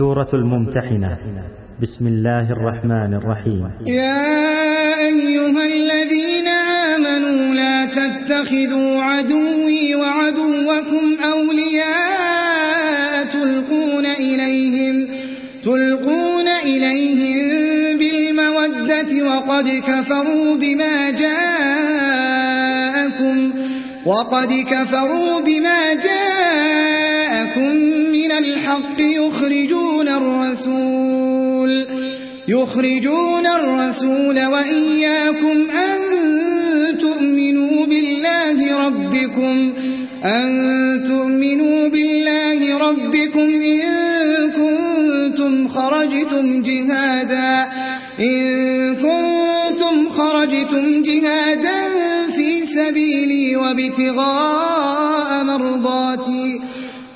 سورة الممتحنة. بسم الله الرحمن الرحيم. يا أيها الذين آمنوا لا تتخذوا عدوي وعدوكم أولياء تلقون إليهم تلقون إليهم بالمودة وقد كفروا بما جاءكم وقد كفروا بما جاءكم الحق يخرجون الرسول يخرجون الرسول وإياكم أن تؤمنوا بالله ربكم أن تؤمنوا بالله ربكم إن كنتم خرجتم جهادا إن كنتم خرجتم جهادا في سبيلي وابتغاء مرضاتي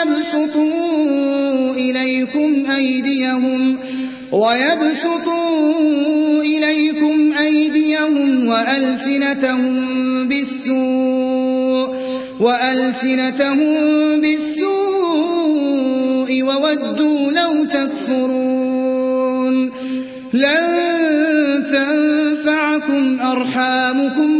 ويبسطوا إليكم أيديهم ويبسطوا إليكم أيديهم وألسنتهم بالسوء وألسنتهم بالسوء وودوا لو تكفرون لن تنفعكم أرحامكم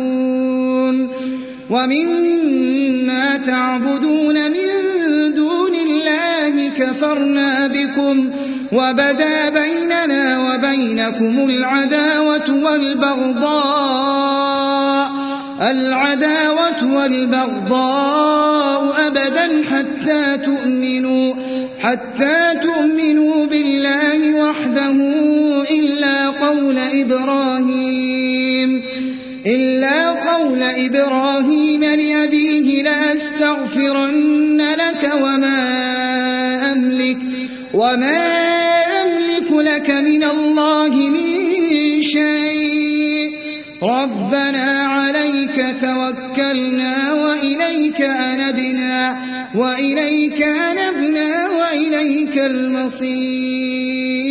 ومما تعبدون من دون الله كفرنا بكم وبدا بيننا وبينكم العداوة والبغضاء العداوة والبغضاء أبدا حتى تؤمنوا حتى تؤمنوا بالله وحده إلا قول إبراهيم إلا قول إبراهيم لأستغفرن لك وما أملك وما أملك لك من الله من شيء. ربنا عليك توكلنا وإليك أنبنا وإليك أنبنا وإليك المصير.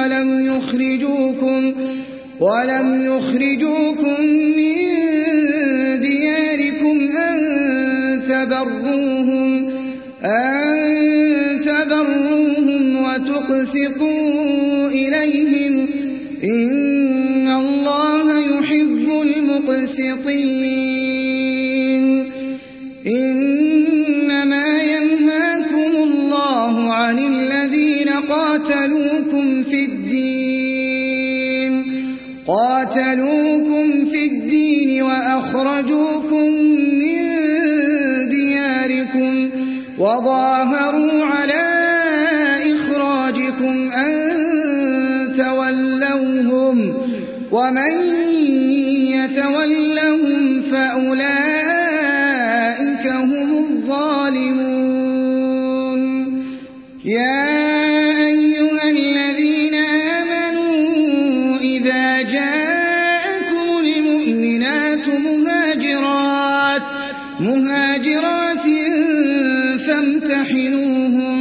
ولم يخرجوكم ولم يخرجوكم من دياركم أن تبروهم أن تبروهم وتقسطوا إليهم. إن قاتلوكم في الدين وأخرجوكم من دياركم وظاهروا على إخراجكم أن تولوهم ومن يتولهم فأولئك هم الظالمون. يا المؤمنات مهاجرات مهاجرات فامتحنوهم.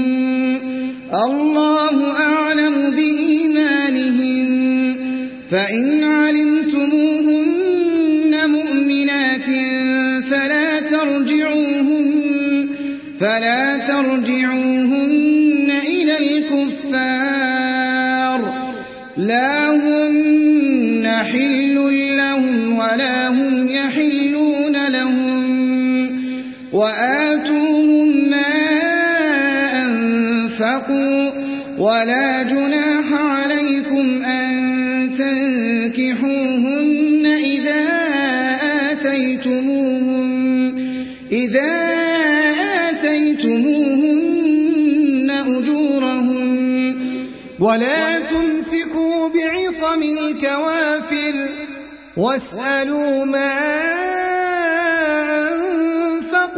الله أعلم بإيمانهم. فإن علمتموهن مؤمنات فلا ترجعوهن فلا ترجعوهن إلى الكفار. لا وآتوهم ما أنفقوا ولا جناح عليكم أن تنكحوهن إذا آتيتموهن إذا آتيتموهن أجورهن ولا تمسكوا بعصم الكوافر واسألوا ما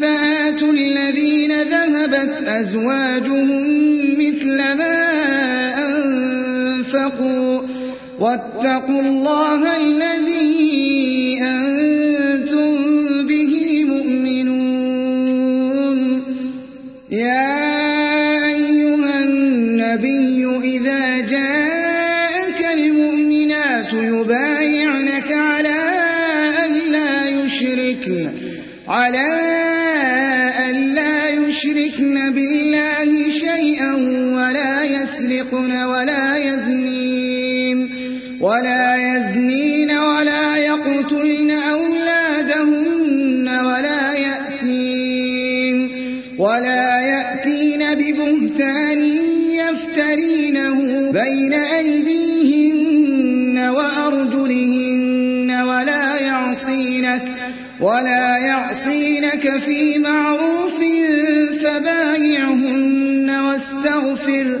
فآتوا الذين ذهبت أزواجهم مثل ما أنفقوا واتقوا الله الذي أنتم به مؤمنون. يا يسرقن ولا يزنين ولا يزنين ولا يقتلن أولادهن ولا يأتين ولا يأتين ببهتان يفترينه بين أيديهن وأرجلهن ولا يعصينك ولا يعصينك في معروف فبايعهن واستغفر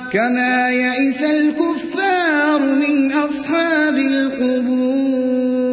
كما يئس الكفار من أصحاب القبور.